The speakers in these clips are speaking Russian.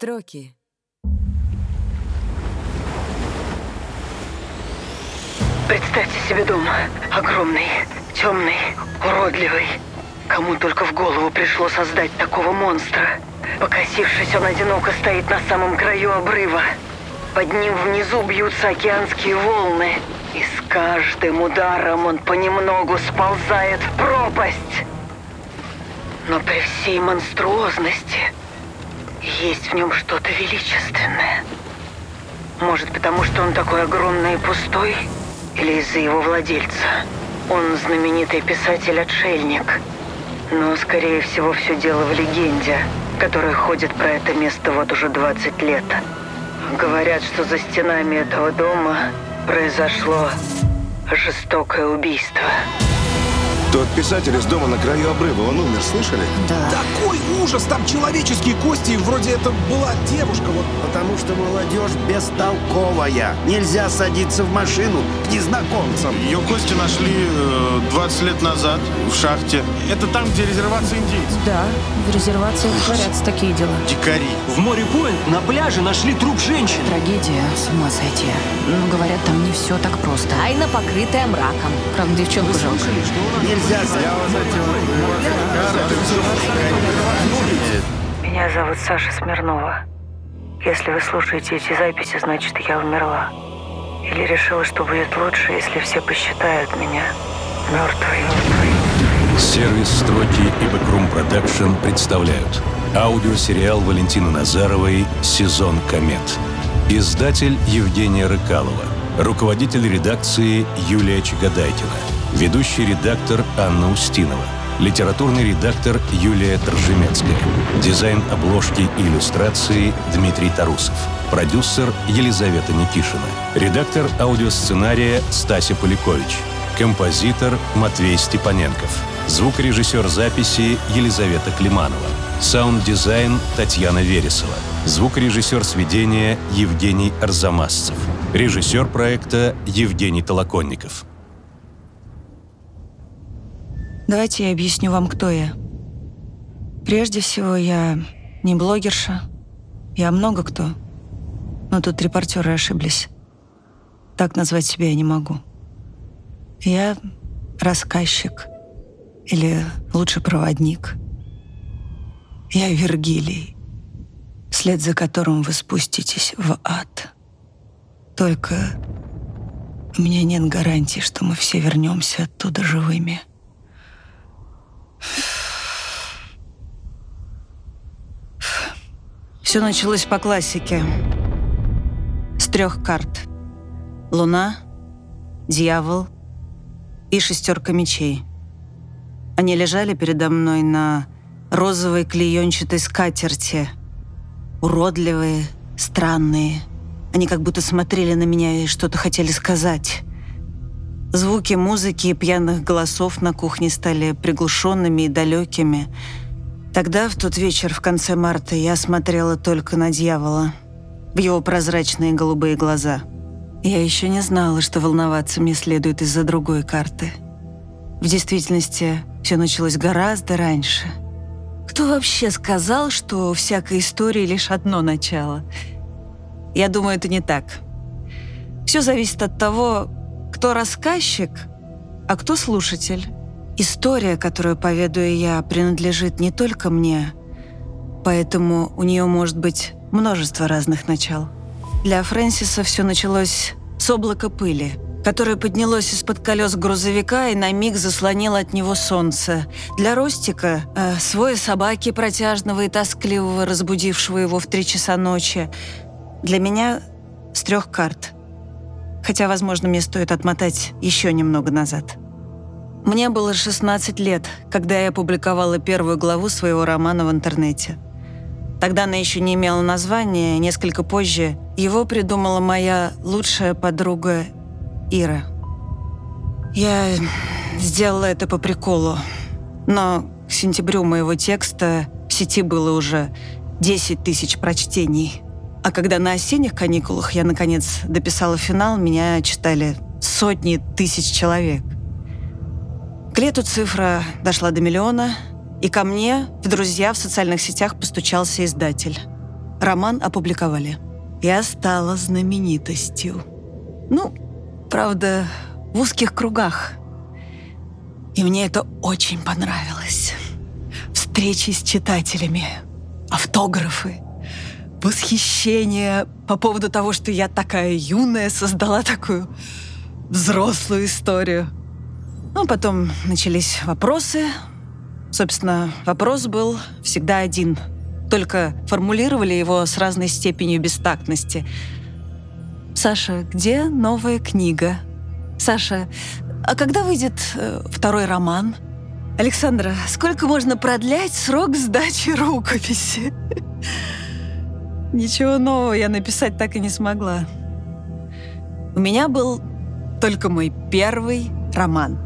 строки. Представьте себе дом. Огромный, темный, уродливый. Кому только в голову пришло создать такого монстра. Покосившись, он одиноко стоит на самом краю обрыва. Под ним внизу бьются океанские волны. И с каждым ударом он понемногу сползает в пропасть. Но при всей монструозности есть в нем что-то величественное. Может, потому что он такой огромный и пустой? Или из-за его владельца? Он знаменитый писатель-отшельник. Но, скорее всего, все дело в легенде, которая ходит про это место вот уже 20 лет. Говорят, что за стенами этого дома произошло жестокое убийство. Тот писатель из дома на краю обрыва, он умер, слышали? Да. Такой ужас! Там человеческие кости, вроде это была девушка, вот. Потому что молодежь бестолковая. Нельзя садиться в машину к незнакомцам. Ее кости нашли э, 20 лет назад в шахте. Это там, где резервация индейцев. Да, в резервациях творятся такие дела. Дикари. В море Пойнт на пляже нашли труп женщины. Трагедия, с ума сойти. Ну, говорят, там не все так просто. Тайна, покрытая мраком. Правда, девчонку жалко. Меня зовут Саша Смирнова. Если вы слушаете эти записи, значит, я умерла. Или решила, что будет лучше, если все посчитают меня мертвой. Сервис «Строки» и «Backroom Production» представляют аудиосериал Валентины Назаровой «Сезон комет». Издатель Евгения Рыкалова. Руководитель редакции Юлия Чагодайкина. Ведущий редактор Анна Устинова. Литературный редактор Юлия Торжемецкая. Дизайн обложки и иллюстрации Дмитрий Тарусов. Продюсер Елизавета Никишина. Редактор аудиосценария Стася Поликович. Композитор Матвей Степаненков. Звукорежиссер записи Елизавета Климанова. Саунд-дизайн Татьяна Вересова. Звукорежиссер сведения Евгений Арзамасцев. Режиссер проекта Евгений Толоконников. Давайте я объясню вам, кто я. Прежде всего, я не блогерша. Я много кто. Но тут репортеры ошиблись. Так назвать себя я не могу. Я рассказчик. Или лучше проводник. Я Вергилий, вслед за которым вы спуститесь в ад. Только у меня нет гарантии, что мы все вернемся оттуда живыми. Все началось по классике. С трех карт. Луна, дьявол и шестерка мечей. Они лежали передо мной на розовой клеенчатой скатерти. Уродливые, странные. Они как будто смотрели на меня и что-то хотели сказать. Звуки музыки и пьяных голосов на кухне стали приглушенными и далекими. Тогда, в тот вечер в конце марта, я смотрела только на дьявола, в его прозрачные голубые глаза. Я еще не знала, что волноваться мне следует из-за другой карты. В действительности, все началось гораздо раньше. Кто вообще сказал, что у всякой истории лишь одно начало? Я думаю, это не так. Все зависит от того, кто рассказчик, а кто слушатель. История, которую поведаю я, принадлежит не только мне, поэтому у нее может быть множество разных начал. Для Фрэнсиса все началось с облака пыли, которое поднялось из-под колес грузовика и на миг заслонило от него солнце. Для Ростика э, свой собаки протяжного и тоскливого, разбудившего его в три часа ночи. Для меня с трех карт – Хотя, возможно, мне стоит отмотать еще немного назад. Мне было 16 лет, когда я опубликовала первую главу своего романа в интернете. Тогда она еще не имела названия, несколько позже его придумала моя лучшая подруга Ира. Я сделала это по приколу, но к сентябрю моего текста в сети было уже 10 тысяч прочтений – а когда на осенних каникулах я, наконец, дописала финал, меня читали сотни тысяч человек. К лету цифра дошла до миллиона, и ко мне в друзья в социальных сетях постучался издатель. роман опубликовали. Я стала знаменитостью. Ну, правда, в узких кругах. И мне это очень понравилось. Встречи с читателями, автографы, восхищение по поводу того, что я такая юная, создала такую взрослую историю. Ну, потом начались вопросы. Собственно, вопрос был всегда один. Только формулировали его с разной степенью бестактности. «Саша, где новая книга?» «Саша, а когда выйдет э, второй роман?» «Александра, сколько можно продлять срок сдачи рукописи?» Ничего нового я написать так и не смогла. У меня был только мой первый роман.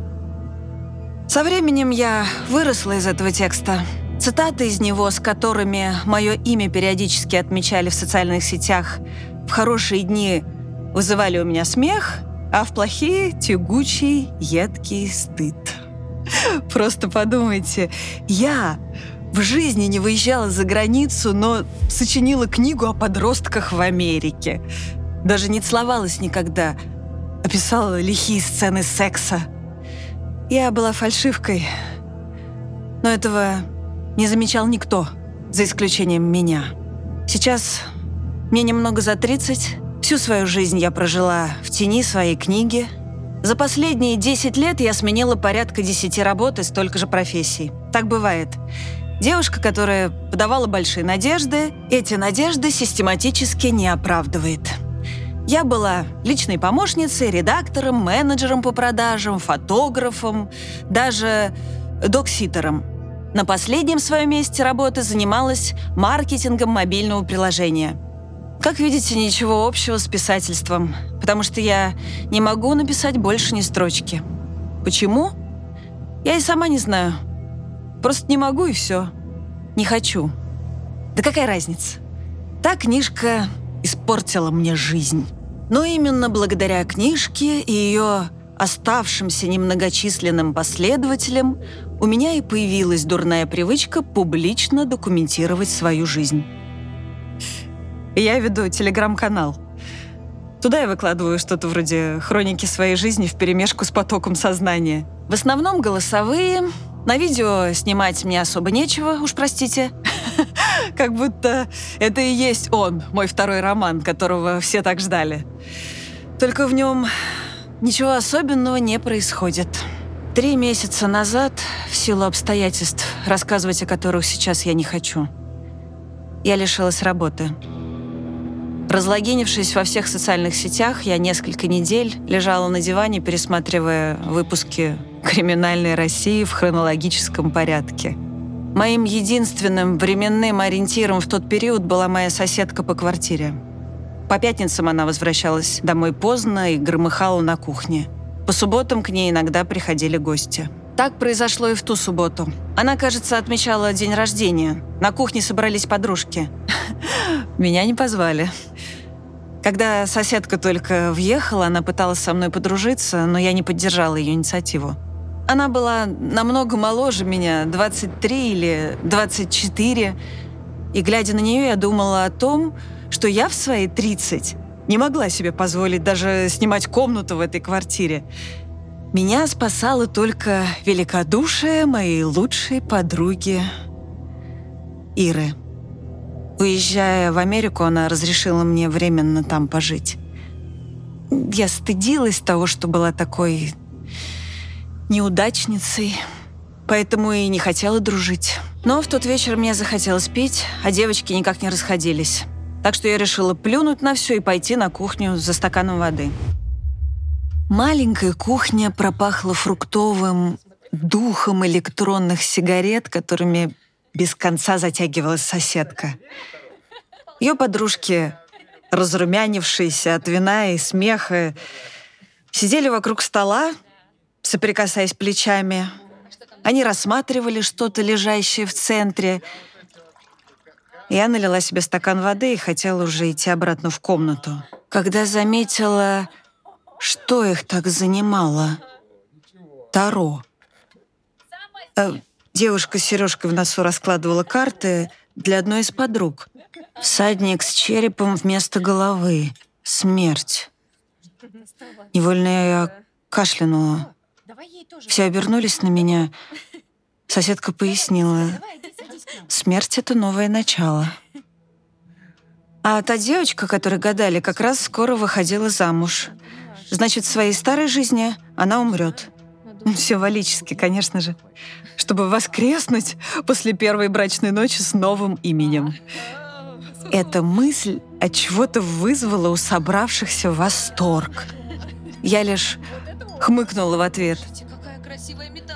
Со временем я выросла из этого текста. Цитаты из него, с которыми мое имя периодически отмечали в социальных сетях, в хорошие дни вызывали у меня смех, а в плохие — тягучий, едкий стыд. Просто подумайте, я в жизни не выезжала за границу, но сочинила книгу о подростках в Америке. Даже не целовалась никогда. Описала лихие сцены секса. Я была фальшивкой, но этого не замечал никто, за исключением меня. Сейчас мне немного за 30. Всю свою жизнь я прожила в тени своей книги. За последние 10 лет я сменила порядка 10 работ и столько же профессий. Так бывает. Девушка, которая подавала большие надежды, эти надежды систематически не оправдывает. Я была личной помощницей, редактором, менеджером по продажам, фотографом, даже докситером. На последнем своем месте работы занималась маркетингом мобильного приложения. Как видите, ничего общего с писательством, потому что я не могу написать больше ни строчки. Почему? Я и сама не знаю. Просто не могу и все. Не хочу. Да какая разница? Та книжка испортила мне жизнь. Но именно благодаря книжке и ее оставшимся немногочисленным последователям у меня и появилась дурная привычка публично документировать свою жизнь. Я веду телеграм-канал. Туда я выкладываю что-то вроде хроники своей жизни в перемешку с потоком сознания. В основном голосовые, на видео снимать мне особо нечего, уж простите. Как будто это и есть он, мой второй роман, которого все так ждали. Только в нем ничего особенного не происходит. Три месяца назад, в силу обстоятельств, рассказывать о которых сейчас я не хочу, я лишилась работы. Разлогинившись во всех социальных сетях, я несколько недель лежала на диване, пересматривая выпуски криминальной России в хронологическом порядке. Моим единственным временным ориентиром в тот период была моя соседка по квартире. По пятницам она возвращалась домой поздно и громыхала на кухне. По субботам к ней иногда приходили гости. Так произошло и в ту субботу. Она, кажется, отмечала день рождения. На кухне собрались подружки. Меня не позвали. Когда соседка только въехала, она пыталась со мной подружиться, но я не поддержала ее инициативу. Она была намного моложе меня, 23 или 24. И, глядя на нее, я думала о том, что я в свои 30 не могла себе позволить даже снимать комнату в этой квартире. Меня спасало только великодушие моей лучшей подруги Иры. Уезжая в Америку, она разрешила мне временно там пожить. Я стыдилась того, что была такой неудачницей, поэтому и не хотела дружить. Но в тот вечер мне захотелось пить, а девочки никак не расходились. Так что я решила плюнуть на все и пойти на кухню за стаканом воды. Маленькая кухня пропахла фруктовым духом электронных сигарет, которыми без конца затягивалась соседка. Ее подружки, разрумянившиеся от вина и смеха, сидели вокруг стола, соприкасаясь плечами. Они рассматривали что-то, лежащее в центре. Я налила себе стакан воды и хотела уже идти обратно в комнату. Когда заметила, что их так занимало. Таро. Э, девушка с сережкой в носу раскладывала карты, для одной из подруг. Всадник с черепом вместо головы. Смерть. Невольно я кашлянула. Все обернулись на меня. Соседка пояснила. Смерть — это новое начало. А та девочка, которой гадали, как раз скоро выходила замуж. Значит, в своей старой жизни она умрет. Символически, конечно же. Чтобы воскреснуть после первой брачной ночи с новым именем. Эта мысль от чего-то вызвала у собравшихся восторг. Я лишь хмыкнула в ответ.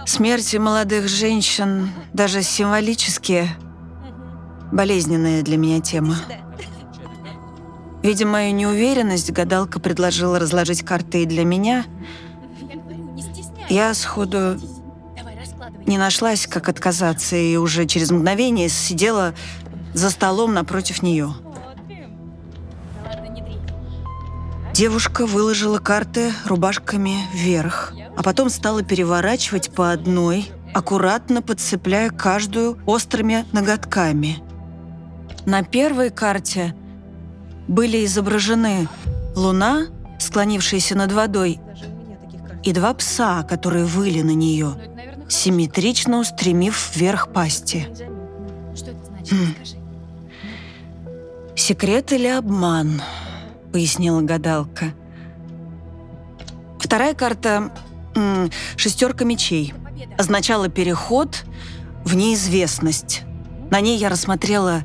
Смерти молодых женщин, даже символические, болезненная для меня тема. Видя мою неуверенность, гадалка предложила разложить карты и для меня. Я сходу не нашлась, как отказаться, и уже через мгновение сидела за столом напротив нее. Девушка выложила карты рубашками вверх, а потом стала переворачивать по одной, аккуратно подцепляя каждую острыми ноготками. На первой карте были изображены луна, склонившаяся над водой, и два пса, которые выли на нее, симметрично устремив вверх пасти. Хм. «Секрет или обман?» — пояснила гадалка. Вторая карта «Шестерка мечей» означала переход в неизвестность. На ней я рассмотрела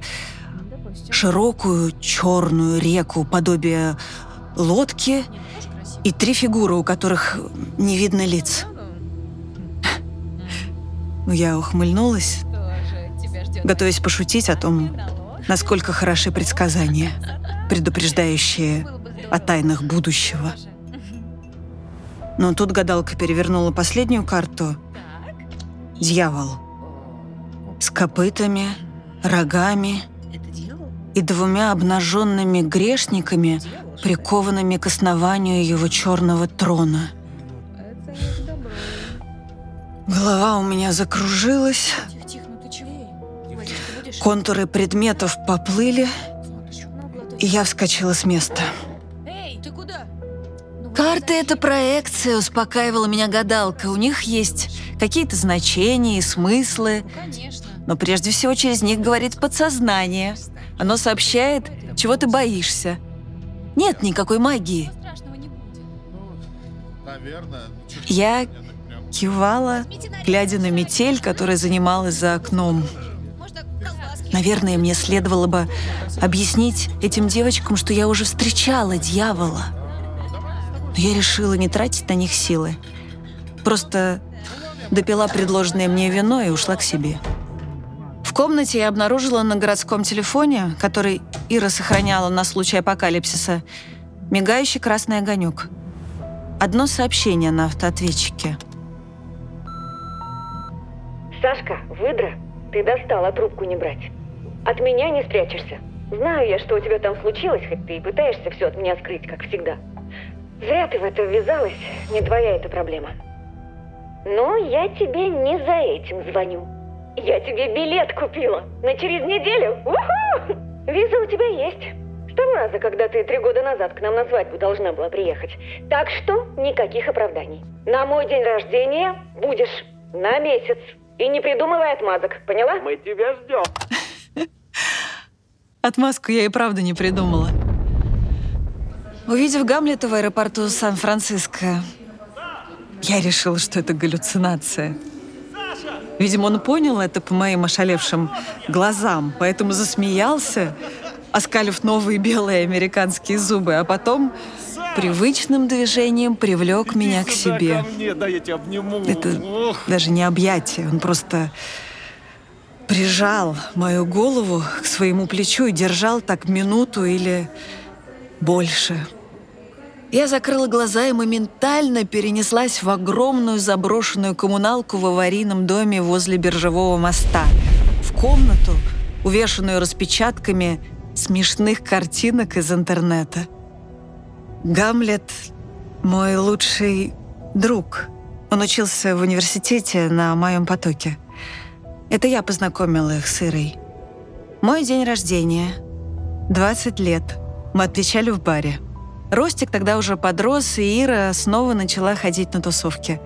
широкую черную реку, подобие лодки и три фигуры, у которых не видно лиц. Я ухмыльнулась, готовясь пошутить о том, насколько хороши предсказания, предупреждающие о тайнах будущего. Но тут гадалка перевернула последнюю карту. Дьявол. С копытами, рогами и двумя обнаженными грешниками, прикованными к основанию его черного трона. Голова у меня закружилась, контуры предметов поплыли, я вскочила с места. Карты — это проекция, успокаивала меня гадалка. У них есть какие-то значения и смыслы. Но прежде всего через них говорит подсознание. Оно сообщает, чего ты боишься. Нет никакой магии. Я кивала, глядя на метель, которая занималась за окном. Наверное, мне следовало бы объяснить этим девочкам, что я уже встречала дьявола. Но я решила не тратить на них силы. Просто допила предложенное мне вино и ушла к себе. В комнате я обнаружила на городском телефоне, который Ира сохраняла на случай апокалипсиса, мигающий красный огонек. Одно сообщение на автоответчике. «Сашка, выдра, ты достала трубку не брать. От меня не спрячешься. Знаю я, что у тебя там случилось, хоть ты и пытаешься все от меня скрыть, как всегда. Зря ты в это ввязалась, не твоя эта проблема. Но я тебе не за этим звоню. Я тебе билет купила на через неделю. Уху! Виза у тебя есть. С того раза, когда ты три года назад к нам на свадьбу должна была приехать. Так что никаких оправданий. На мой день рождения будешь на месяц. И не придумывай отмазок, поняла? Мы тебя ждем. Отмазку я и правда не придумала. Увидев Гамлета в аэропорту Сан-Франциско, я решила, что это галлюцинация. Видимо, он понял это по моим ошалевшим глазам, поэтому засмеялся, оскалив новые белые американские зубы, а потом привычным движением привлек меня к себе. Мне, да я тебя обниму. Это Ох. даже не объятие, он просто прижал мою голову к своему плечу и держал так минуту или больше. Я закрыла глаза и моментально перенеслась в огромную заброшенную коммуналку в аварийном доме возле биржевого моста. В комнату, увешанную распечатками смешных картинок из интернета. Гамлет — мой лучший друг. Он учился в университете на моем потоке. Это я познакомила их с Ирой. Мой день рождения. 20 лет. Мы отвечали в баре. Ростик тогда уже подрос, и Ира снова начала ходить на тусовки.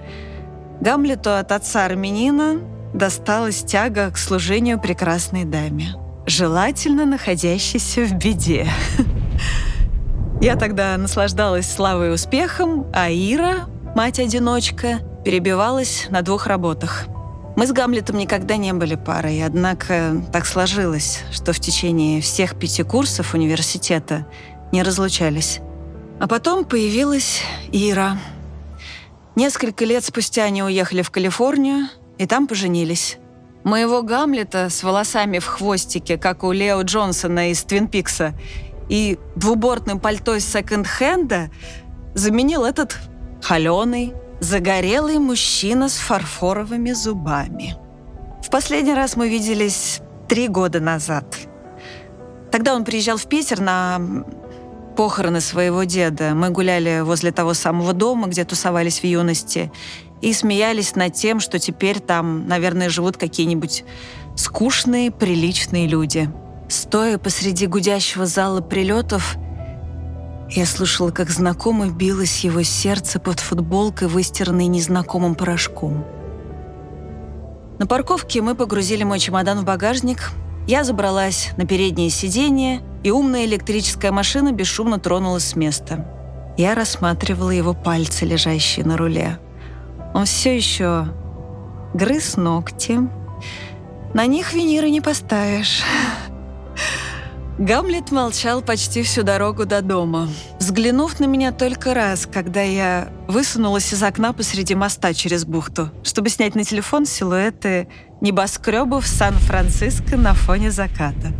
Гамлету от отца армянина досталась тяга к служению прекрасной даме, желательно находящейся в беде. Я тогда наслаждалась славой и успехом, а Ира, мать-одиночка, перебивалась на двух работах. Мы с Гамлетом никогда не были парой, однако так сложилось, что в течение всех пяти курсов университета не разлучались. А потом появилась Ира. Несколько лет спустя они уехали в Калифорнию и там поженились. Моего Гамлета с волосами в хвостике, как у Лео Джонсона из «Твин Пикса», и двубортным пальто из секонд-хенда заменил этот холеный, загорелый мужчина с фарфоровыми зубами. В последний раз мы виделись три года назад. Тогда он приезжал в Питер на похороны своего деда. Мы гуляли возле того самого дома, где тусовались в юности, и смеялись над тем, что теперь там, наверное, живут какие-нибудь скучные, приличные люди – Стоя посреди гудящего зала прилетов, я слушала, как знакомо билось его сердце под футболкой, выстиранной незнакомым порошком. На парковке мы погрузили мой чемодан в багажник, я забралась на переднее сиденье, и умная электрическая машина бесшумно тронулась с места. Я рассматривала его пальцы, лежащие на руле. Он все еще грыз ногти. На них виниры не поставишь. Гамлет молчал почти всю дорогу до дома, взглянув на меня только раз, когда я высунулась из окна посреди моста через бухту, чтобы снять на телефон силуэты небоскребов Сан-Франциско на фоне заката.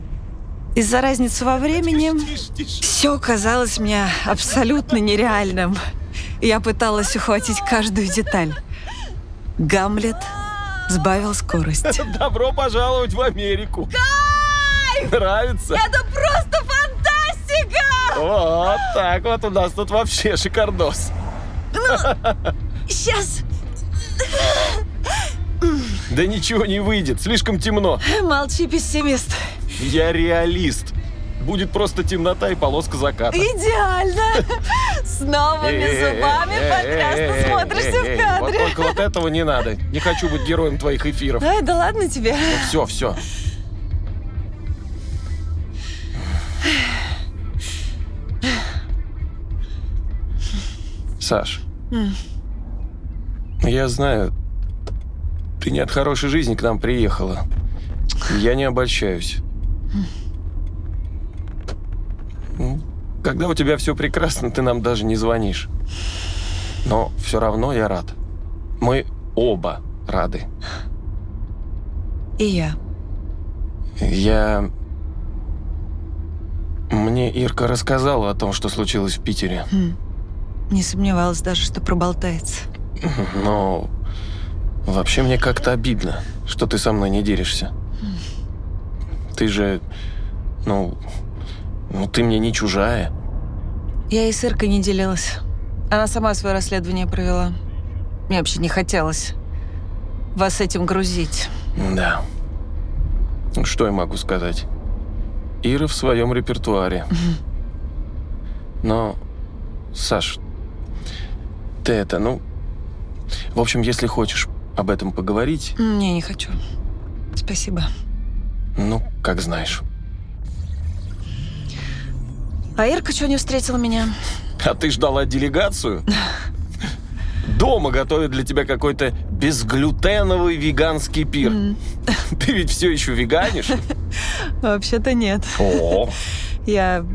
Из-за разницы во времени все казалось мне абсолютно нереальным. Я пыталась ухватить каждую деталь. Гамлет сбавил скорость. Добро пожаловать в Америку! Нравится? Это просто фантастика! Вот так вот у нас тут вообще шикардос. Сейчас. Да ничего не выйдет, слишком темно. Молчи, пессимист. Я реалист. Будет просто темнота и полоска заката. Идеально! С новыми зубами потрясно смотришься в кадре. Вот только вот этого не надо. Не хочу быть героем твоих эфиров. Ай, да ладно тебе. Все, все. Саш, я знаю, ты не от хорошей жизни к нам приехала. Я не обольщаюсь. Ну, Когда у тебя все прекрасно, ты нам даже не звонишь. Но все равно я рад. Мы оба рады. И я. Я... Мне Ирка рассказала о том, что случилось в Питере. Не сомневалась даже, что проболтается. Но вообще мне как-то обидно, что ты со мной не делишься. Ты же, ну, ну ты мне не чужая. Я и с Иркой не делилась. Она сама свое расследование провела. Мне вообще не хотелось вас этим грузить. Да. Что я могу сказать? Ира в своем репертуаре. Но, Саш, ты это, ну... В общем, если хочешь об этом поговорить, Не, не хочу. Спасибо. ну, как знаешь. А Ирка что не встретила меня? А ты ждала делегацию? Дома готовят для тебя какой-то безглютеновый веганский пир. Ты ведь все еще веганишь? Вообще-то нет. О, Я,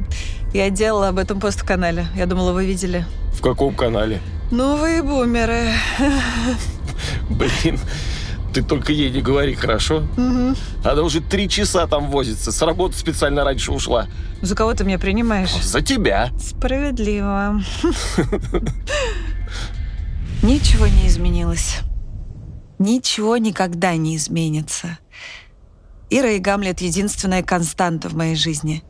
я делала об этом пост в канале. Я думала, вы видели. в каком канале? Новые бумеры. Блин, ты только ей не говори, хорошо? Она уже три часа там возится. С работы специально раньше ушла. За кого ты меня принимаешь? За тебя. Справедливо. Ничего не изменилось. Ничего никогда не изменится. Ира и Гамлет — единственная константа в моей жизни.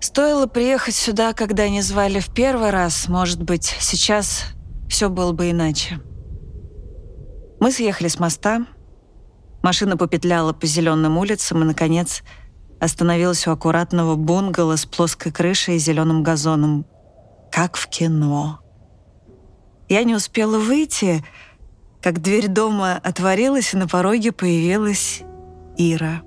Стоило приехать сюда, когда они звали в первый раз, может быть, сейчас все было бы иначе. Мы съехали с моста, машина попетляла по зеленым улицам и, наконец, остановилась у аккуратного бунгало с плоской крышей и зеленым газоном. Как в кино. Я не успела выйти, как дверь дома отворилась, и на пороге появилась Ира.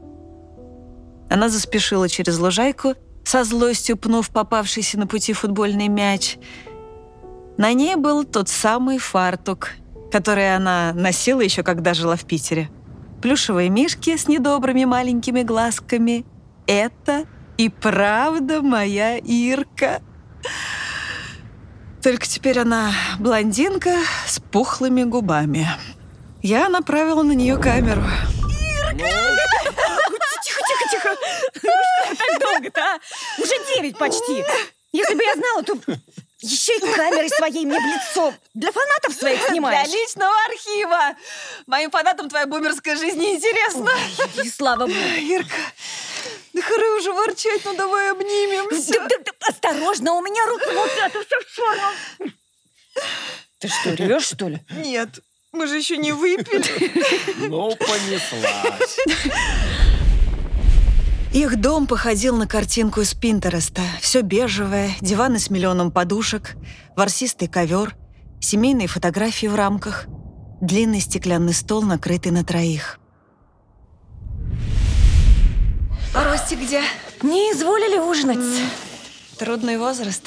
Она заспешила через лужайку, со злостью пнув попавшийся на пути футбольный мяч. На ней был тот самый фартук, который она носила еще когда жила в Питере. Плюшевые мишки с недобрыми маленькими глазками. Это и правда моя Ирка. Только теперь она блондинка с пухлыми губами. Я направила на нее камеру. Тихо, тихо, тихо. Ну что так долго-то, а? Уже девять почти. Если бы я знала, то еще и камерой своей мне в лицо. Для фанатов своих снимаешь. Для личного архива. Моим фанатам твоя бумерская жизнь неинтересна. Ой, и слава богу. Ирка, да хоры уже ворчать, ну давай обнимемся. Да, да, да, осторожно, у меня руки вот это все в черном. Ты что, ревешь, что ли? Нет, мы же еще не выпили. Ну, понеслась. Их дом походил на картинку из Пинтереста. Все бежевое, диваны с миллионом подушек, ворсистый ковер, семейные фотографии в рамках, длинный стеклянный стол, накрытый на троих. А Ростик где? Не изволили ужинать. Трудный возраст.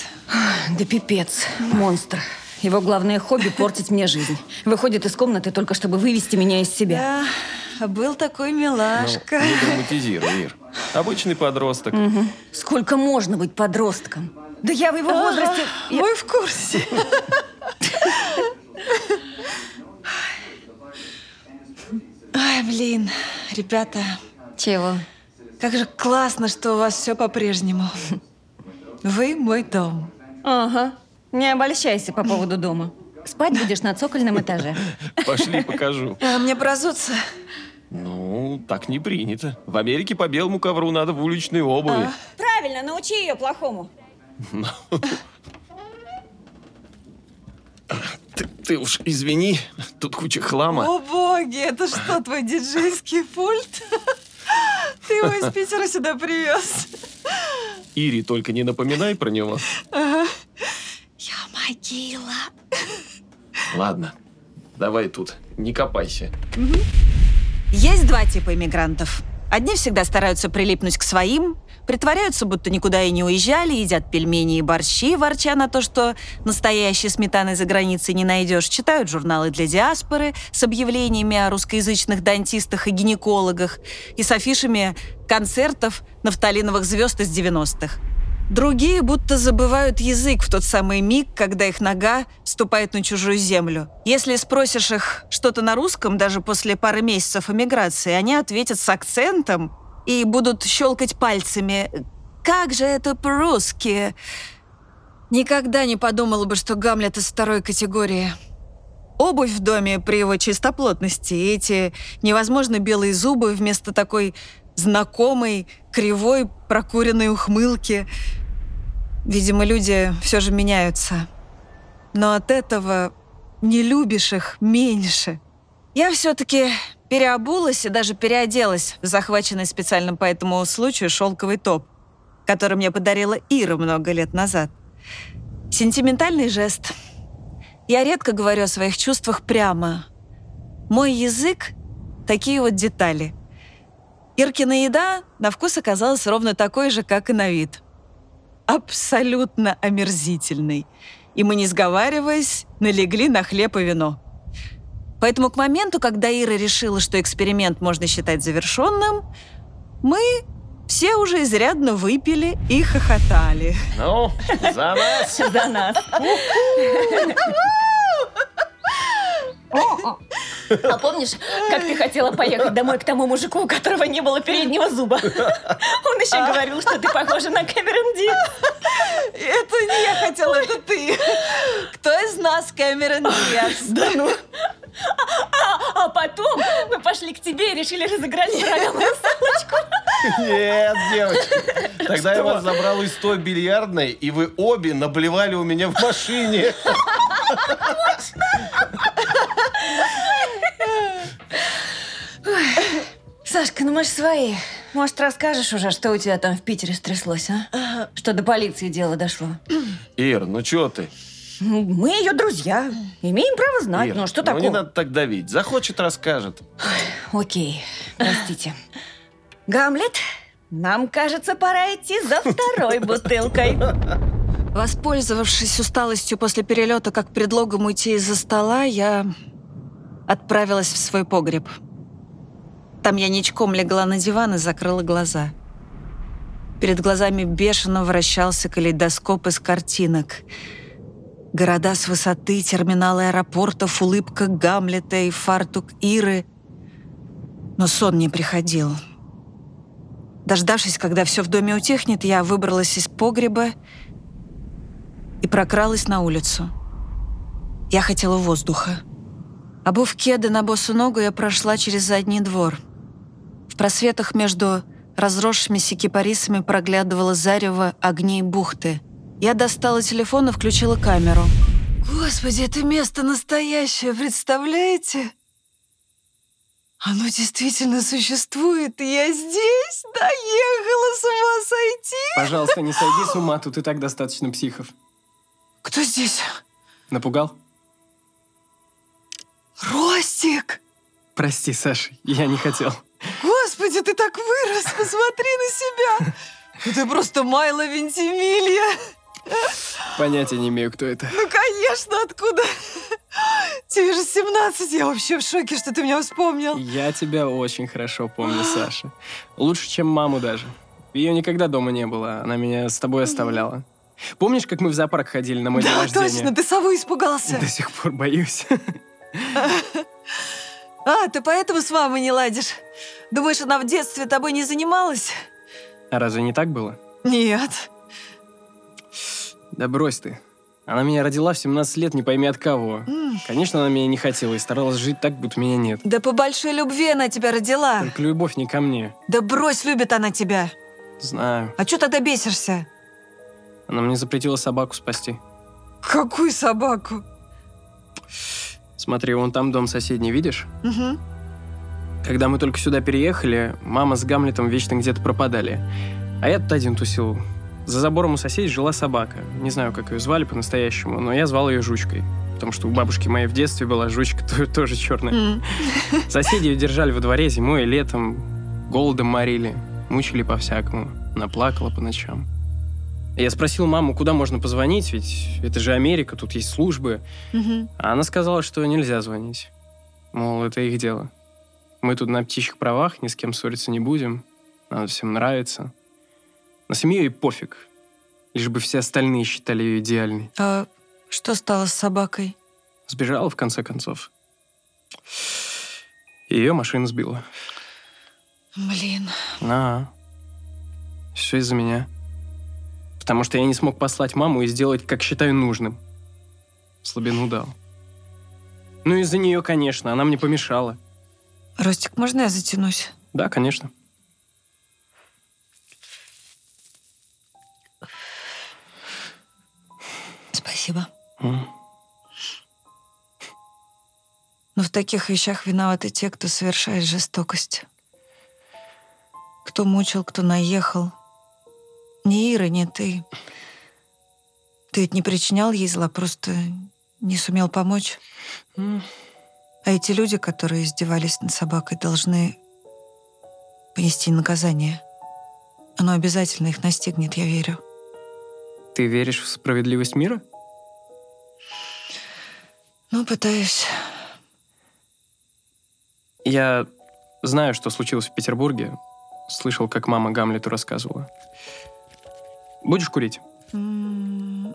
Да пипец, монстр. Его главное хобби — портить мне жизнь. Выходит из комнаты только чтобы вывести меня из себя. Да, был такой Ну, милашка. не драматизируй, Ир. Обычный подросток. Мгм. Сколько можно быть подростком? Да я в его возрасте... я- в курсе. Ай, блин, ребята, Чего? как же классно, что у вас все по-прежнему. Вы мой дом. Ага. Не обольщайся по поводу дома. Спать будешь на цокольном этаже. Пошли, покажу. А мне бразуться? Ну, так не принято. В Америке по белому ковру надо в уличной обуви. Правильно, научи ее плохому. Ты, ты уж извини, тут куча хлама. О боги, это что, твой диджейский пульт? Ты его из Питера сюда привез. Ире только не напоминай про него. Ага. Я могила. Ладно, давай тут, не копайся. Есть два типа иммигрантов. Одни всегда стараются прилипнуть к своим, притворяются, будто никуда и не уезжали, едят пельмени и борщи, ворча на то, что настоящей сметаны за границей не найдешь, читают журналы для диаспоры с объявлениями о русскоязычных дантистах и гинекологах и с афишами концертов нафталиновых звезд из 90-х. Другие будто забывают язык в тот самый миг, когда их нога ступает на чужую землю. Если спросишь их что-то на русском, даже после пары месяцев эмиграции, они ответят с акцентом и будут щелкать пальцами. «Как же это по-русски?» Никогда не подумала бы, что Гамлет из второй категории. Обувь в доме при его чистоплотности, эти невозможно белые зубы вместо такой знакомой, кривой, прокуренной ухмылки. Видимо, люди все же меняются. Но от этого не любишь их меньше. Я все-таки переобулась и даже переоделась в захваченный специально по этому случаю шелковый топ, который мне подарила Ира много лет назад. Сентиментальный жест. Я редко говорю о своих чувствах прямо. Мой язык — такие вот детали. Иркина еда на вкус оказалась ровно такой же, как и на вид. Абсолютно омерзительный. И мы, не сговариваясь, налегли на хлеб и вино. Поэтому к моменту, когда Ира решила, что эксперимент можно считать завершенным, мы все уже изрядно выпили и хохотали. Ну, за нас! За нас. А помнишь, как ты хотела поехать домой к тому мужику, у которого не было переднего зуба? Он еще говорил, что ты похожа на Кэмерон Диас. Это не я хотела, это ты. Кто из нас Кэмерон Диас? Да ну. А, а потом мы пошли к тебе и решили разыграть программу «Русалочку». Нет, девочки. Тогда я вас забрал из той бильярдной, и вы обе наблевали у меня в машине. Сашка, ну мы ж свои. Может, расскажешь уже, что у тебя там в Питере стряслось, а? Что до полиции дело дошло? Ир, ну чё ты? Мы ее друзья. Имеем право знать. Ир, ну, что ну такое? не надо так давить. Захочет, расскажет. Окей, простите. Гамлет, нам кажется, пора идти за второй бутылкой. Воспользовавшись усталостью после перелета как предлогом уйти из-за стола, я отправилась в свой погреб. Там я ничком легла на диван и закрыла глаза. Перед глазами бешено вращался калейдоскоп из картинок. Города с высоты, терминалы аэропортов, улыбка Гамлета и фартук Иры. Но сон не приходил. Дождавшись, когда все в доме утихнет, я выбралась из погреба и прокралась на улицу. Я хотела воздуха. Обув кеды на босу ногу, я прошла через задний двор. В просветах между разросшимися кипарисами проглядывало зарево огней бухты. Я достала телефон и включила камеру. Господи, это место настоящее, представляете? Оно действительно существует, и я здесь доехала с ума сойти. Пожалуйста, не сойди с ума, тут и так достаточно психов. Кто здесь? Напугал? Ростик! Прости, Саша, я не хотел. Господи, ты так вырос, посмотри на себя. Ну Ты просто Майло Вентимилья. Понятия не имею, кто это. Ну, конечно, откуда? Тебе же 17, я вообще в шоке, что ты меня вспомнил. Я тебя очень хорошо помню, Саша. Лучше, чем маму даже. Ее никогда дома не было, она меня с тобой оставляла. Помнишь, как мы в зоопарк ходили на мой день Да, рождения? точно, ты сову испугался. До сих пор боюсь. А, ты поэтому с мамой не ладишь? Думаешь, она в детстве тобой не занималась? А разве не так было? Нет. Да брось ты. Она меня родила в 17 лет, не пойми от кого. Конечно, она меня не хотела и старалась жить так, будто меня нет. Да по большой любви она тебя родила. Только любовь не ко мне. Да брось, любит она тебя. Знаю. А что тогда бесишься? Она мне запретила собаку спасти. Какую собаку? Смотри, вон там дом соседний, видишь? Угу. Когда мы только сюда переехали, мама с Гамлетом вечно где-то пропадали. А я тут один тусил. За забором у соседей жила собака. Не знаю, как ее звали по-настоящему, но я звал ее Жучкой. Потому что у бабушки моей в детстве была жучка то- тоже черная. Соседи ее держали во дворе зимой и летом. Голодом морили. Мучили по-всякому. Она плакала по ночам. Я спросил маму, куда можно позвонить, ведь это же Америка, тут есть службы. Угу. А она сказала, что нельзя звонить. Мол, это их дело. Мы тут на птичьих правах, ни с кем ссориться не будем. Нам всем нравится. На семью ей пофиг. Лишь бы все остальные считали ее идеальной. А что стало с собакой? Сбежала, в конце концов. Ее машина сбила. Блин. А, все из-за меня. Потому что я не смог послать маму и сделать, как считаю нужным. Слабину дал. Ну, из-за нее, конечно, она мне помешала. Ростик, можно я затянусь? Да, конечно. Спасибо. М. Но в таких вещах виноваты те, кто совершает жестокость. Кто мучил, кто наехал. Не Ира, не ты. Ты ведь не причинял ей зла, просто не сумел помочь. М. А эти люди, которые издевались над собакой, должны понести наказание. Оно обязательно их настигнет, я верю. Ты веришь в справедливость мира? Ну, пытаюсь. Я знаю, что случилось в Петербурге. Слышал, как мама Гамлету рассказывала. Будешь курить? Мгм.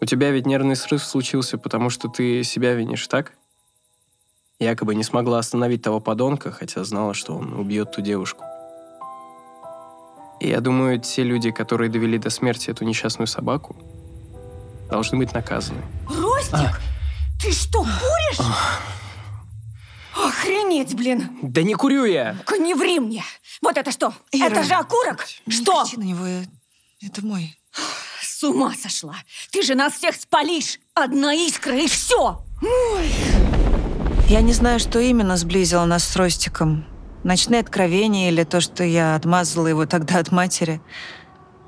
У тебя ведь нервный срыв случился, потому что ты себя винишь, так? Якобы не смогла остановить того подонка, хотя знала, что он убьет ту девушку. И я думаю, те люди, которые довели до смерти эту несчастную собаку, должны быть наказаны. Ростик, А. ты что, куришь? Охренеть, блин! Да не курю я! Не ври мне! Вот это что? Ира, это же окурок? Не что? кричи на него, э, это мой. С ума сошла! Ты же нас всех спалишь! Одна искра и все! Я не знаю, что именно сблизило нас с Ростиком. ночные откровения или то, что я отмазала его тогда от матери.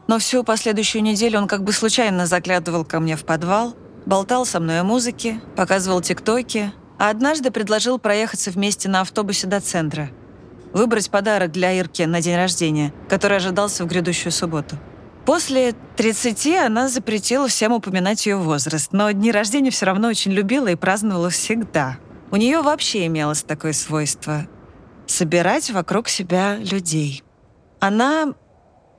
Но всю последующую неделю он как бы случайно заглядывал ко мне в подвал, болтал со мной о музыке, показывал тиктоки, а однажды предложил проехаться вместе на автобусе до центра. Выбрать подарок для Ирки на день рождения, который ожидался в грядущую субботу. После 30 она запретила всем упоминать ее возраст, но дни рождения все равно очень любила и праздновала всегда. У нее вообще имелось такое свойство — собирать вокруг себя людей. Она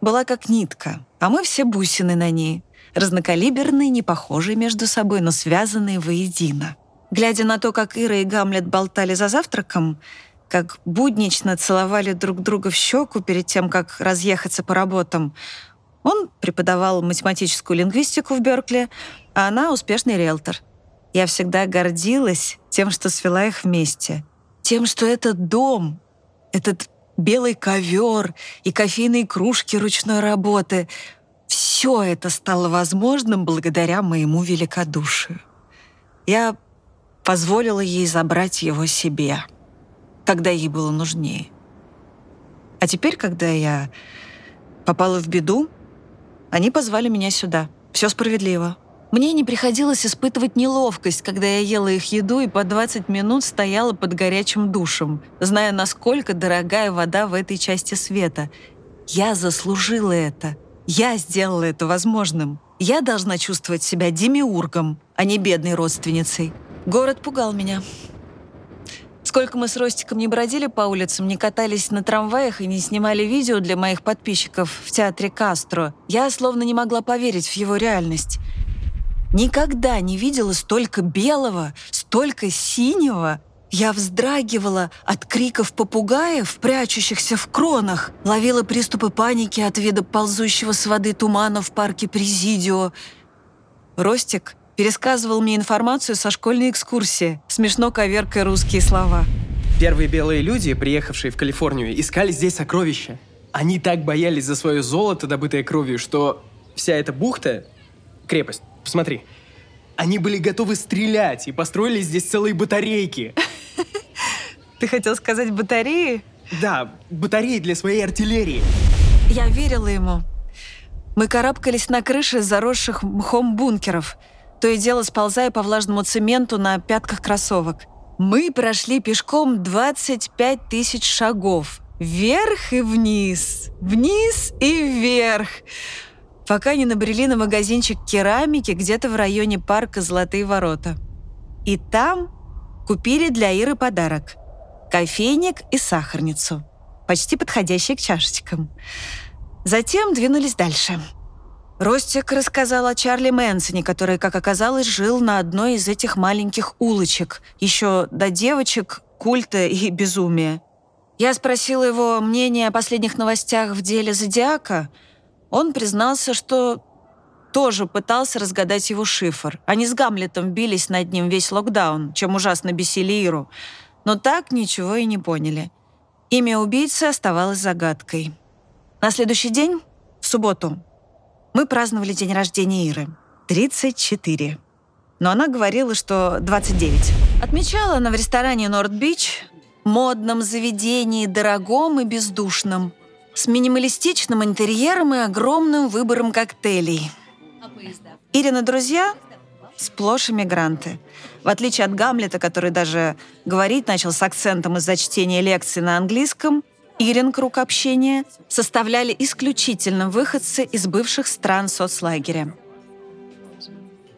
была как нитка, а мы все бусины на ней. Разнокалиберные, не похожие между собой, но связанные воедино. Глядя на то, как Ира и Гамлет болтали за завтраком, как буднично целовали друг друга в щеку перед тем, как разъехаться по работам, он преподавал математическую лингвистику в Беркли, а она успешный риэлтор. Я всегда гордилась тем, что свела их вместе. Тем, что этот дом, этот белый ковер и кофейные кружки ручной работы — все это стало возможным благодаря моему великодушию. Я позволила ей забрать его себе, когда ей было нужнее. А теперь, когда я попала в беду, они позвали меня сюда. Все справедливо. Мне не приходилось испытывать неловкость, когда я ела их еду и по 20 минут стояла под горячим душем, зная, насколько дорогая вода в этой части света. Я заслужила это. Я сделала это возможным. Я должна чувствовать себя демиургом, а не бедной родственницей. Город пугал меня. Сколько мы с Ростиком не бродили по улицам, не катались на трамваях и не снимали видео для моих подписчиков в театре Кастро, я словно не могла поверить в его реальность. Никогда не видела столько белого, столько синего. Я вздрагивала от криков попугаев, прячущихся в кронах, ловила приступы паники от вида ползущего с воды тумана в парке Президио. Ростик пересказывал мне информацию со школьной экскурсии, смешно коверкая русские слова. Первые белые люди, приехавшие в Калифорнию, искали здесь сокровища. Они так боялись за свое золото, добытое кровью, что вся эта бухта — крепость. Посмотри. Они были готовы стрелять и построили здесь целые батарейки. Ты хотел сказать батареи? Да, батареи для своей артиллерии. Я верила ему. Мы карабкались на крыши заросших мхом бункеров — то и дело сползая по влажному цементу на пятках кроссовок. Мы прошли пешком 25 тысяч шагов. Вверх и вниз, вниз и вверх. Пока не набрели на магазинчик керамики где-то в районе парка «Золотые ворота». И там купили для Иры подарок. Кофейник и сахарницу. Почти подходящие к чашечкам. Затем двинулись дальше. Ростик рассказал о Чарли Мэнсоне, который, как оказалось, жил на одной из этих маленьких улочек, еще до девочек, культа и безумия. Я спросила его мнение о последних новостях в деле Зодиака. Он признался, что тоже пытался разгадать его шифр. Они с Гамлетом бились над ним весь локдаун, чем ужасно бесили Иру. Но так ничего и не поняли. Имя убийцы оставалось загадкой. На следующий день, в субботу, мы праздновали день рождения Иры. 34. Но она говорила, что 29. Отмечала она в ресторане «Норд-Бич», модном заведении, дорогом и бездушном, с минималистичным интерьером и огромным выбором коктейлей. Ирина друзья сплошь иммигранты. В отличие от Гамлета, который даже говорить начал с акцентом из-за чтения лекций на английском, Ирин круг общения составляли исключительно выходцы из бывших стран соцлагеря.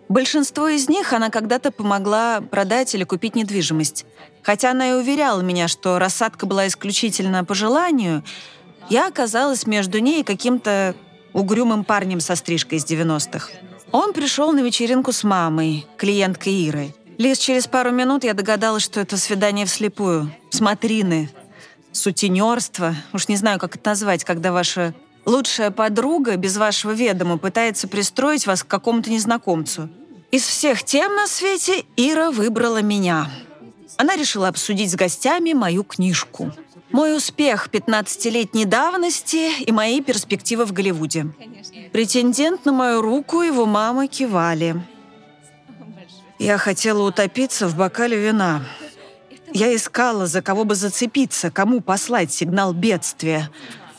Большинство из них она когда-то помогла продать или купить недвижимость. Хотя она и уверяла меня, что рассадка была исключительно по желанию, я оказалась между ней и каким-то угрюмым парнем со стрижкой из 90-х. Он пришел на вечеринку с мамой, клиенткой Иры. Лишь через пару минут я догадалась, что это свидание вслепую. Смотрины, сутенерство, уж не знаю, как это назвать, когда ваша лучшая подруга без вашего ведома пытается пристроить вас к какому-то незнакомцу. Из всех тем на свете Ира выбрала меня. Она решила обсудить с гостями мою книжку. Мой успех 15-летней давности и мои перспективы в Голливуде. Претендент на мою руку его мама кивали. Я хотела утопиться в бокале вина. Я искала, за кого бы зацепиться, кому послать сигнал бедствия.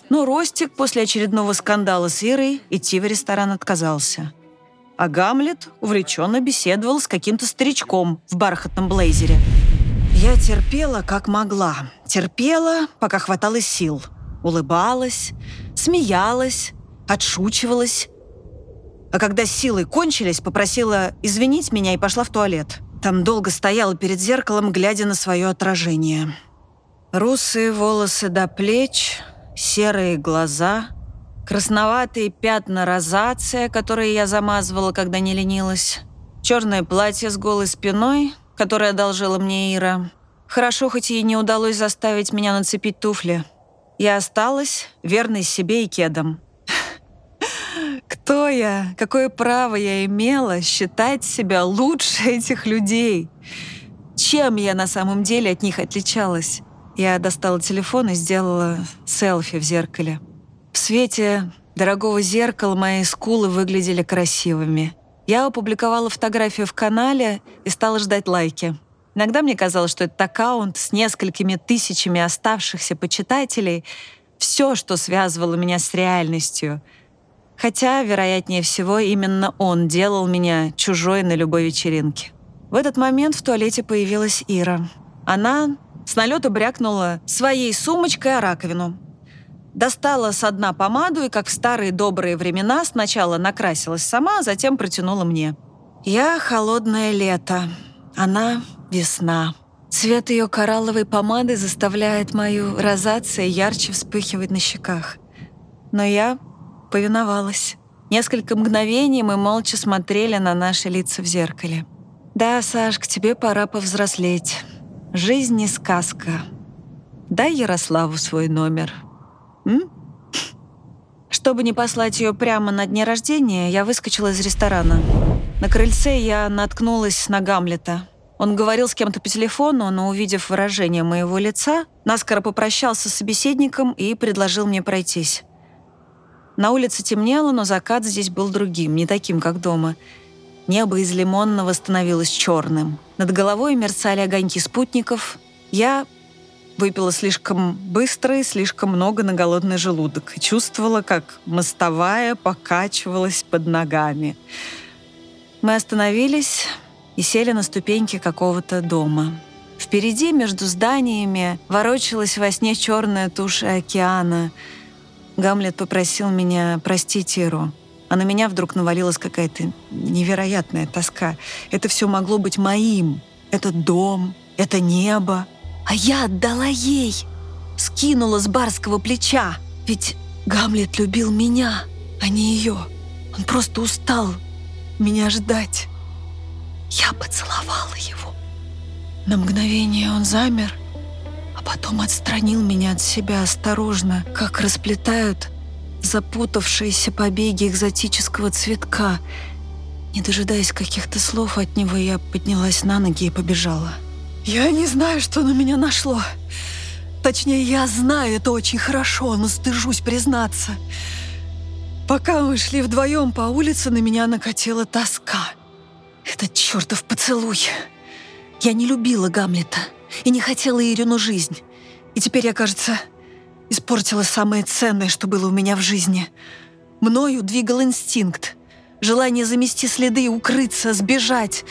Но Ростик после очередного скандала с Ирой идти в ресторан отказался. А Гамлет увлеченно беседовал с каким-то старичком в бархатном блейзере. Я терпела, как могла. Терпела, пока хватало сил. Улыбалась, смеялась, отшучивалась. А когда силы кончились, попросила извинить меня и пошла в туалет. Там долго стояла перед зеркалом, глядя на свое отражение. Русые волосы до плеч, серые глаза, красноватые пятна розация, которые я замазывала, когда не ленилась, черное платье с голой спиной, которое одолжила мне Ира. Хорошо, хоть ей не удалось заставить меня нацепить туфли. Я осталась верной себе и кедам. Кто я? Какое право я имела считать себя лучше этих людей? Чем я на самом деле от них отличалась? Я достала телефон и сделала селфи в зеркале. В свете дорогого зеркала мои скулы выглядели красивыми. Я опубликовала фотографию в канале и стала ждать лайки. Иногда мне казалось, что этот аккаунт с несколькими тысячами оставшихся почитателей — все, что связывало меня с реальностью. Хотя, вероятнее всего, именно он делал меня чужой на любой вечеринке. В этот момент в туалете появилась Ира. Она с налета брякнула своей сумочкой о раковину. Достала со дна помаду и, как в старые добрые времена, сначала накрасилась сама, а затем протянула мне. Я холодное лето. Она весна. Цвет ее коралловой помады заставляет мою розацию ярче вспыхивать на щеках. Но я повиновалась. Несколько мгновений мы молча смотрели на наши лица в зеркале. «Да, Сашка, тебе пора повзрослеть. Жизнь не сказка. Дай Ярославу свой номер». М? Чтобы не послать ее прямо на дне рождения, я выскочила из ресторана. На крыльце я наткнулась на Гамлета. Он говорил с кем-то по телефону, но, увидев выражение моего лица, наскоро попрощался с собеседником и предложил мне пройтись. На улице темнело, но закат здесь был другим, не таким, как дома. Небо из лимонного становилось черным. Над головой мерцали огоньки спутников. Я выпила слишком быстро и слишком много на голодный желудок чувствовала, как мостовая покачивалась под ногами. Мы остановились и сели на ступеньки какого-то дома. Впереди, между зданиями, ворочалась во сне черная туша океана. Гамлет попросил меня простить Иру. А на меня вдруг навалилась какая-то невероятная тоска. Это все могло быть моим. Этот дом, это небо. А я отдала ей. Скинула с барского плеча. Ведь Гамлет любил меня, а не ее. Он просто устал меня ждать. Я поцеловала его. На мгновение он замер, потом отстранил меня от себя осторожно, как расплетают запутавшиеся побеги экзотического цветка. Не дожидаясь каких-то слов от него, я поднялась на ноги и побежала. Я не знаю, что на меня нашло. Точнее, я знаю это очень хорошо, но стыжусь признаться. Пока мы шли вдвоем по улице, на меня накатила тоска. Этот чертов поцелуй. Я не любила Гамлета и не хотела Ирину жизнь. И теперь я, кажется, испортила самое ценное, что было у меня в жизни. Мною двигал инстинкт. Желание замести следы, укрыться, сбежать.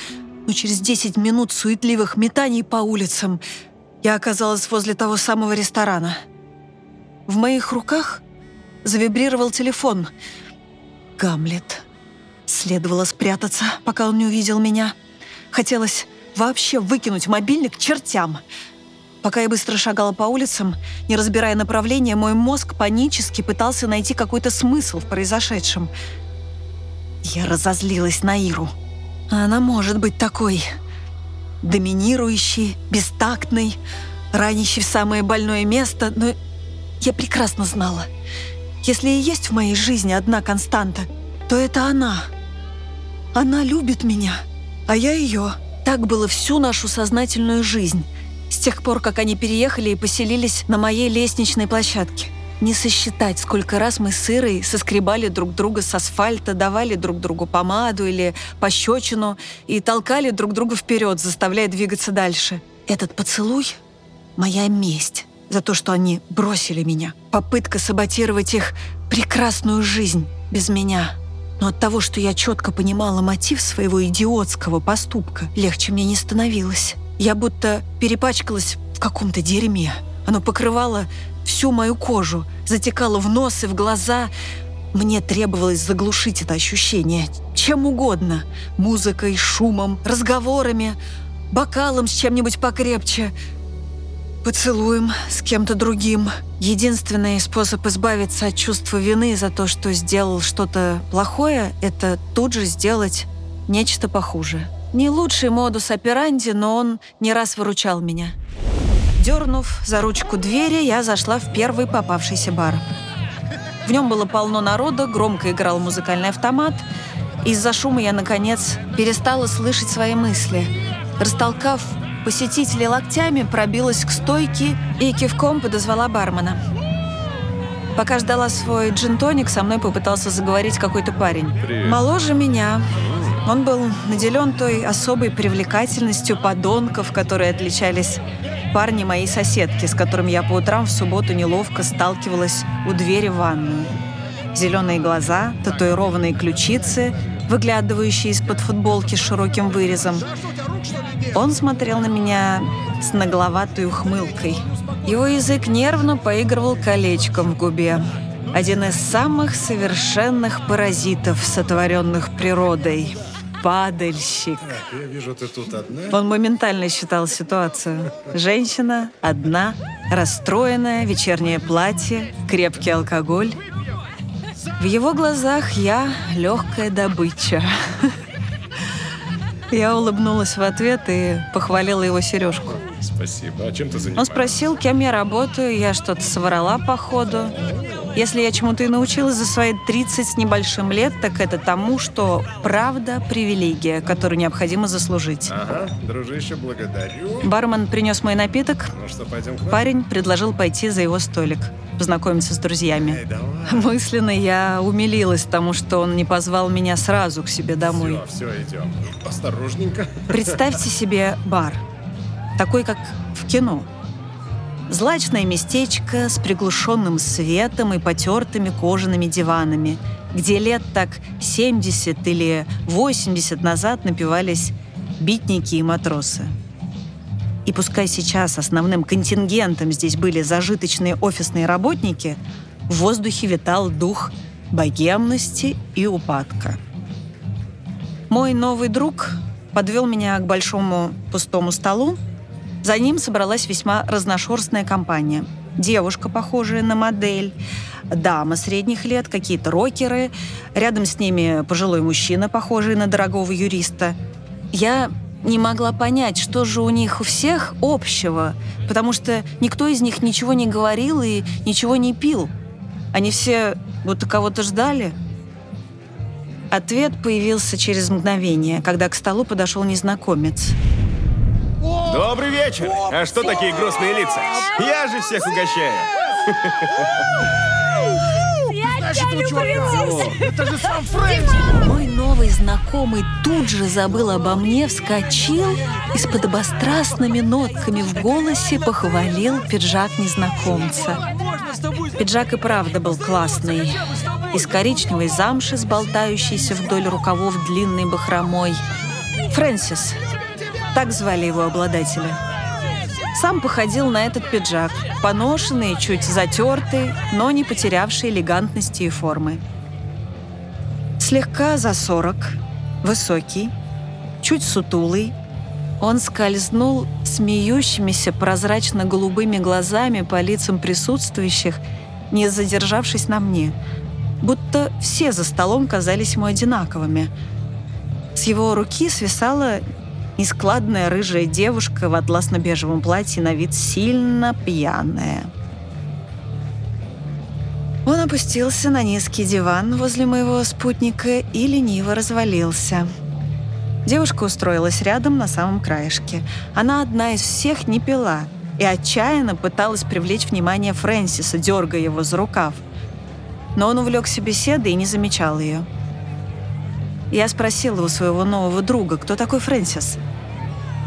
Но через 10 минут суетливых метаний по улицам я оказалась возле того самого ресторана. В моих руках завибрировал телефон. Гамлет. Следовало спрятаться, пока он не увидел меня. Хотелось вообще выкинуть мобильник чертям. Пока я быстро шагала по улицам, не разбирая направления, мой мозг панически пытался найти какой-то смысл в произошедшем. Я разозлилась на Иру. Она может быть такой. Доминирующей, бестактной, ранящей в самое больное место, но я прекрасно знала. Если и есть в моей жизни одна константа, то это она. Она любит меня, а я ее. Так было всю нашу сознательную жизнь, с тех пор, как они переехали и поселились на моей лестничной площадке. Не сосчитать, сколько раз мы с Ирой соскребали друг друга с асфальта, давали друг другу помаду или пощечину и толкали друг друга вперед, заставляя двигаться дальше. Этот поцелуй — моя месть за то, что они бросили меня. Попытка саботировать их прекрасную жизнь без меня. Но от того, что я четко понимала мотив своего идиотского поступка, легче мне не становилось. Я будто перепачкалась в каком-то дерьме. Оно покрывало всю мою кожу, затекало в нос и в глаза. Мне требовалось заглушить это ощущение чем угодно. Музыкой, шумом, разговорами, бокалом с чем-нибудь покрепче. Поцелуем с кем-то другим. Единственный способ избавиться от чувства вины за то, что сделал что-то плохое, это тут же сделать нечто похуже. Не лучший модус операнди, но он не раз выручал меня. Дернув за ручку двери, я зашла в первый попавшийся бар. В нем было полно народа, громко играл музыкальный автомат. Из-за шума я, наконец, перестала слышать свои мысли. Растолкав посетителей локтями, пробилась к стойке и кивком подозвала бармена. Пока ждала свой джин-тоник, со мной попытался заговорить какой-то парень. Привет. Моложе меня. Он был наделен той особой привлекательностью подонков, которые отличались парни моей соседки, с которым я по утрам в субботу неловко сталкивалась у двери в ванную. Зеленые глаза, татуированные ключицы, выглядывающие из-под футболки с широким вырезом. Он смотрел на меня с нагловатой ухмылкой. Его язык нервно поигрывал колечком в губе. Один из самых совершенных паразитов, сотворенных природой. Падальщик. Я вижу, ты тут одна. Он моментально считал ситуацию. Женщина, одна, расстроенная, вечернее платье, крепкий алкоголь. В его глазах я легкая добыча. Я улыбнулась в ответ и похвалила его сережку. Спасибо. А чем ты Он занимаешься? спросил, кем я работаю, я что-то соврала по ходу. Если я чему-то и научилась за свои 30 с небольшим лет, так это тому, что правда – привилегия, которую необходимо заслужить. Ага, дружище, благодарю. Бармен принес мой напиток. Ну что, пойдем к нам? Парень предложил пойти за его столик, познакомиться с друзьями. Мысленно я умилилась тому, что он не позвал меня сразу к себе домой. Все, все, идем. Осторожненько. Представьте себе бар, такой как в кино. Злачное местечко с приглушенным светом и потертыми кожаными диванами, где лет так 70 или 80 назад напивались битники и матросы. И пускай сейчас основным контингентом здесь были зажиточные офисные работники, в воздухе витал дух богемности и упадка. Мой новый друг подвел меня к большому пустому столу. За ним собралась весьма разношерстная компания. Девушка, похожая на модель, дама средних лет, какие-то рокеры, рядом с ними пожилой мужчина, похожий на дорогого юриста. Я не могла понять, что же у них у всех общего, потому что никто из них ничего не говорил и ничего не пил. Они все будто кого-то ждали. Ответ появился через мгновение, когда к столу подошел незнакомец. Добрый вечер! А что такие грустные лица? Я же всех угощаю! Это же сам Фрэнси! Мой новый знакомый тут же забыл обо мне, вскочил и с подобострастными нотками в голосе похвалил пиджак незнакомца. Пиджак и правда был классный. Из коричневой замши, сболтающейся вдоль рукавов длинной бахромой. Фрэнсис. Так звали его обладателя. Сам походил на этот пиджак, поношенный, чуть затертый, но не потерявший элегантности и формы. Слегка за сорок, высокий, чуть сутулый, он скользнул смеющимися прозрачно-голубыми глазами по лицам присутствующих, не задержавшись на мне, будто все за столом казались ему одинаковыми. С его руки свисала нескладная рыжая девушка в атласно-бежевом платье на вид сильно пьяная. Он опустился на низкий диван возле моего спутника и лениво развалился. Девушка устроилась рядом на самом краешке. Она одна из всех не пила и отчаянно пыталась привлечь внимание Фрэнсиса, дергая его за рукав. Но он увлекся беседой и не замечал ее. Я спросила у своего нового друга, кто такой Фрэнсис.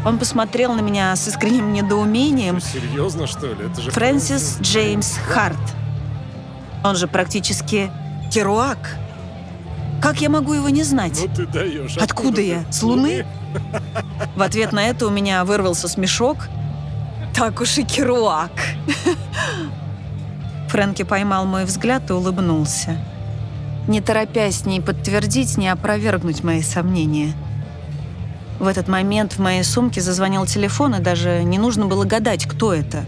Он посмотрел на меня с искренним недоумением. Серьезно, что ли? Это же... Фрэнсис Джеймс Харт. Он же практически Керуак. Как я могу его не знать? Ну ты даешь. Откуда я? С Луны? В ответ на это у меня вырвался смешок. Так уж и Керуак. Фрэнки поймал мой взгляд и улыбнулся, не торопясь ни подтвердить, ни опровергнуть мои сомнения. В этот момент в моей сумке зазвонил телефон, и даже не нужно было гадать, кто это.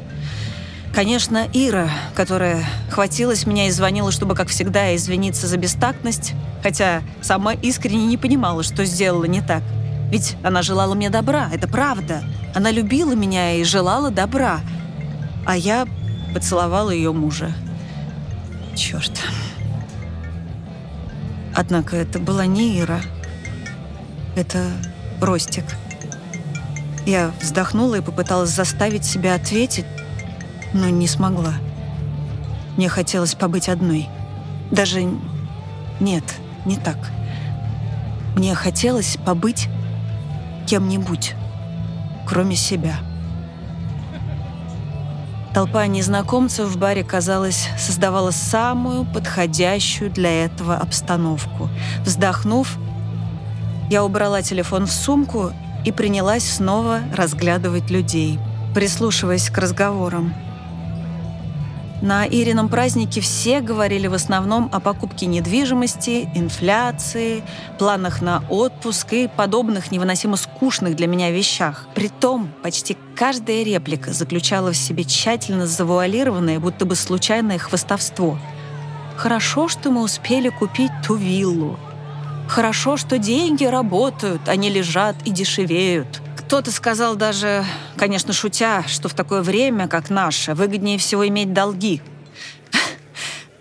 Конечно, Ира, которая хватилась меня и звонила, чтобы, как всегда, извиниться за бестактность, хотя сама искренне не понимала, что сделала не так. Ведь она желала мне добра, это правда. Она любила меня и желала добра. А я поцеловала ее мужа. Черт. Однако это была не Ира. Это Ростик. Я вздохнула и попыталась заставить себя ответить, но не смогла. Мне хотелось побыть одной. Даже... Нет, не так. Мне хотелось побыть кем-нибудь, кроме себя. Толпа незнакомцев в баре, казалось, создавала самую подходящую для этого обстановку. Вздохнув, я убрала телефон в сумку и принялась снова разглядывать людей, прислушиваясь к разговорам. На Ирином празднике все говорили в основном о покупке недвижимости, инфляции, планах на отпуск и подобных невыносимо скучных для меня вещах. Притом почти каждая реплика заключала в себе тщательно завуалированное, будто бы случайное хвостовство. «Хорошо, что мы успели купить ту виллу. Хорошо, что деньги работают, они лежат и дешевеют. Кто-то сказал даже, конечно, шутя, что в такое время, как наше, выгоднее всего иметь долги.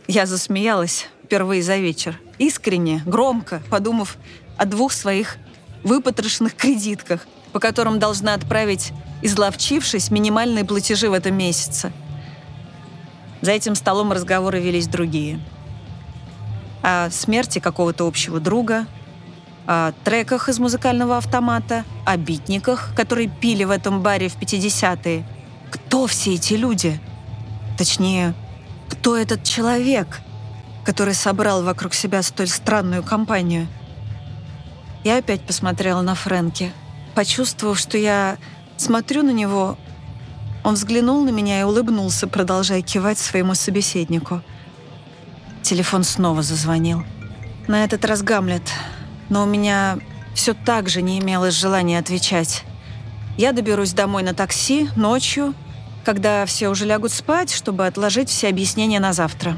Я засмеялась впервые за вечер. Искренне, громко, подумав о двух своих выпотрошенных кредитках, по которым должна отправить, изловчившись, минимальные платежи в этом месяце. За этим столом разговоры велись другие. О смерти какого-то общего друга, о треках из музыкального автомата, о битниках, которые пили в этом баре в 50-е. Кто все эти люди? Точнее, кто этот человек, который собрал вокруг себя столь странную компанию? Я опять посмотрела на Фрэнки. Почувствовав, что я смотрю на него, он взглянул на меня и улыбнулся, продолжая кивать своему собеседнику. Телефон снова зазвонил. На этот раз Гамлет — но у меня все так же не имелось желания отвечать. Я доберусь домой на такси ночью, когда все уже лягут спать, чтобы отложить все объяснения на завтра.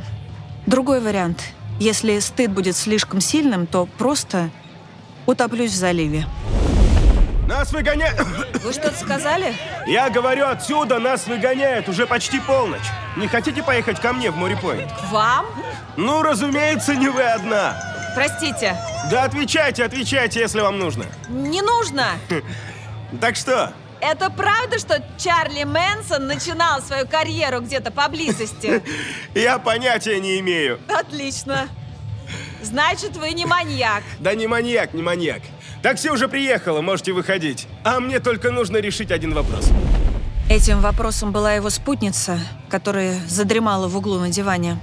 Другой вариант. Если стыд будет слишком сильным, то просто утоплюсь в заливе. Нас выгоняют... Вы что-то сказали? Я говорю, отсюда нас выгоняют, уже почти полночь. Не хотите поехать ко мне в Морепойнт? К вам? Ну, разумеется, не вы одна. Простите. Да отвечайте, отвечайте, если вам нужно. Не нужно. Так что? Это правда, что Чарли Мэнсон начинал свою карьеру где-то поблизости? Я понятия не имею. Отлично. Значит, вы не маньяк. Да не маньяк, не маньяк. Такси уже приехало, можете выходить. А мне только нужно решить один вопрос. Этим вопросом была его спутница, которая задремала в углу на диване.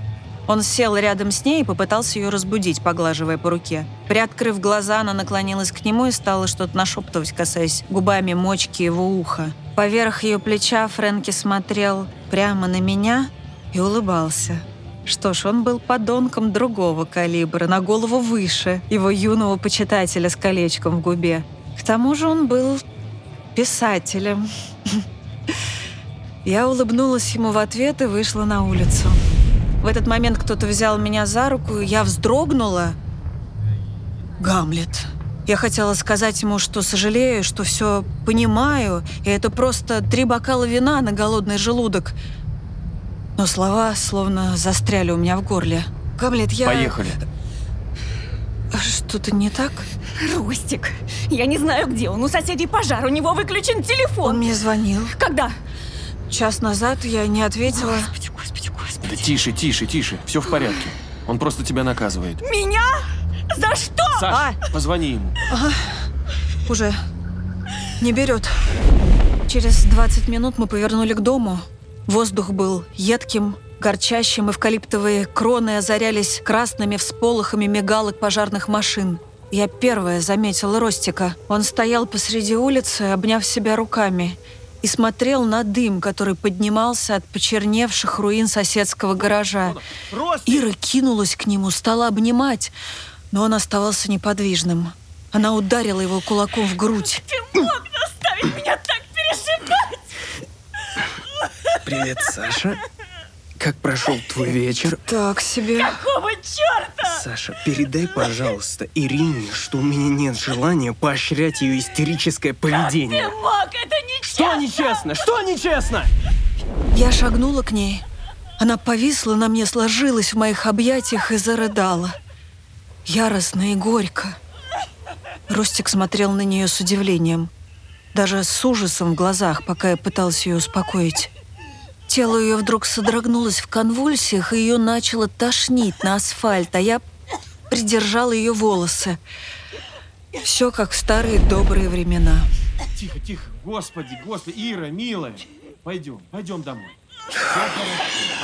Он сел рядом с ней и попытался ее разбудить, поглаживая по руке. Приоткрыв глаза, она наклонилась к нему и стала что-то нашептывать, касаясь губами мочки его уха. Поверх ее плеча Фрэнки смотрел прямо на меня и улыбался. Что ж, он был подонком другого калибра, на голову выше его юного почитателя с колечком в губе. К тому же он был писателем. Я улыбнулась ему в ответ и вышла на улицу. В этот момент кто-то взял меня за руку, и я вздрогнула. Гамлет. Я хотела сказать ему, что сожалею, что все понимаю, и это просто три бокала вина на голодный желудок. Но слова словно застряли у меня в горле. Гамлет, я... Поехали. Что-то не так? Ростик, я не знаю, где он. У соседей пожар, у него выключен телефон. Он мне звонил. Когда? Час назад я не ответила. Господи, господи, господи. Да тише, тише, тише. Все в порядке. Он просто тебя наказывает. Меня? За что? Саш, позвони ему. Ага. Уже. Не берет. Через 20 минут мы повернули к дому. Воздух был едким, горчащим, эвкалиптовые кроны озарялись красными всполохами мигалок пожарных машин. Я первая заметила Ростика. Он стоял посреди улицы, обняв себя руками, и смотрел на дым, который поднимался от почерневших руин соседского гаража. Ира кинулась к нему, стала обнимать, но он оставался неподвижным. Она ударила его кулаком в грудь. Ты мог заставить меня так переживать? Привет, Саша. Как прошел твой вечер? Так себе. Какого черта? Саша, передай, пожалуйста, Ирине, что у меня нет желания поощрять ее истерическое поведение. Ты мог, это нечестно! Что нечестно? Что нечестно? Я шагнула к ней. Она повисла на мне, сложилась в моих объятиях и зарыдала. Яростно и горько. Ростик смотрел на нее с удивлением. Даже с ужасом в глазах, пока я пыталась ее успокоить. Тело ее вдруг содрогнулось в конвульсиях, и ее начало тошнить на асфальт, а я придержала ее волосы. Все как в старые добрые времена. Тихо, тихо. Господи, господи. Ира, милая. Пойдем, пойдем домой.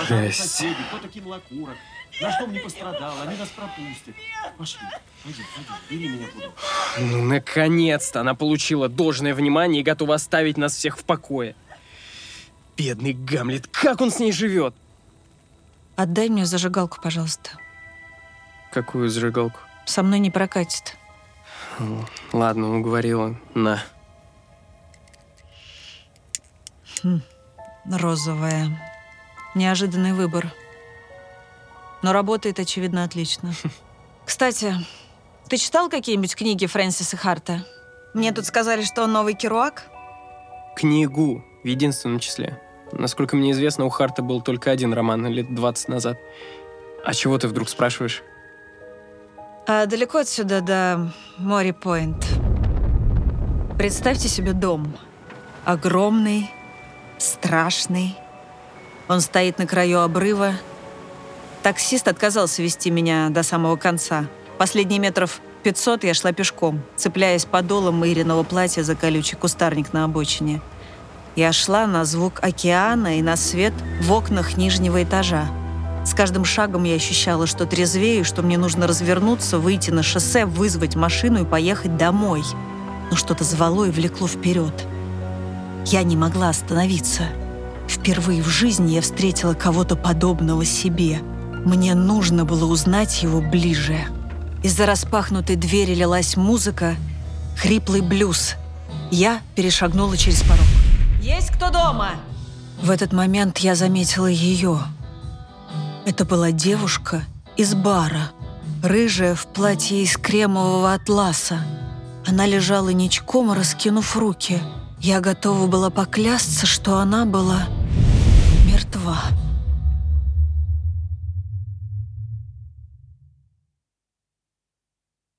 Жесть. соседи, кто таким лакурок? На что не пострадал, они нас пропустят. Пошли, пойдем, пойдем. Бери меня куда. Ну, наконец-то она получила должное внимание и готова оставить нас всех в покое. Бедный Гамлет, как он с ней живет? Отдай мне зажигалку, пожалуйста. Какую зажигалку? Со мной не прокатит. Ладно, уговорила. На. Хм, розовая. Неожиданный выбор. Но работает, очевидно, отлично. Кстати, ты читал какие-нибудь книги Фрэнсиса Харта? Мне тут сказали, что он новый Керуак. Книгу в единственном числе. Насколько мне известно, у Харта был только один роман лет 20 назад. А чего ты вдруг спрашиваешь? А далеко отсюда до Мори-Пойнт. Представьте себе дом. Огромный, страшный. Он стоит на краю обрыва. Таксист отказался вести меня до самого конца. Последние метров 500 я шла пешком, цепляясь подолом Ириного платья за колючий кустарник на обочине. Я шла на звук океана и на свет в окнах нижнего этажа. С каждым шагом я ощущала, что трезвею, что мне нужно развернуться, выйти на шоссе, вызвать машину и поехать домой. Но что-то звало и влекло вперед. Я не могла остановиться. Впервые в жизни я встретила кого-то подобного себе. Мне нужно было узнать его ближе. Из-за распахнутой двери лилась музыка, хриплый блюз. Я перешагнула через порог. «Есть кто дома?» В этот момент я заметила ее. Это была девушка из бара, рыжая в платье из кремового атласа. Она лежала ничком, раскинув руки. Я готова была поклясться, что она была мертва.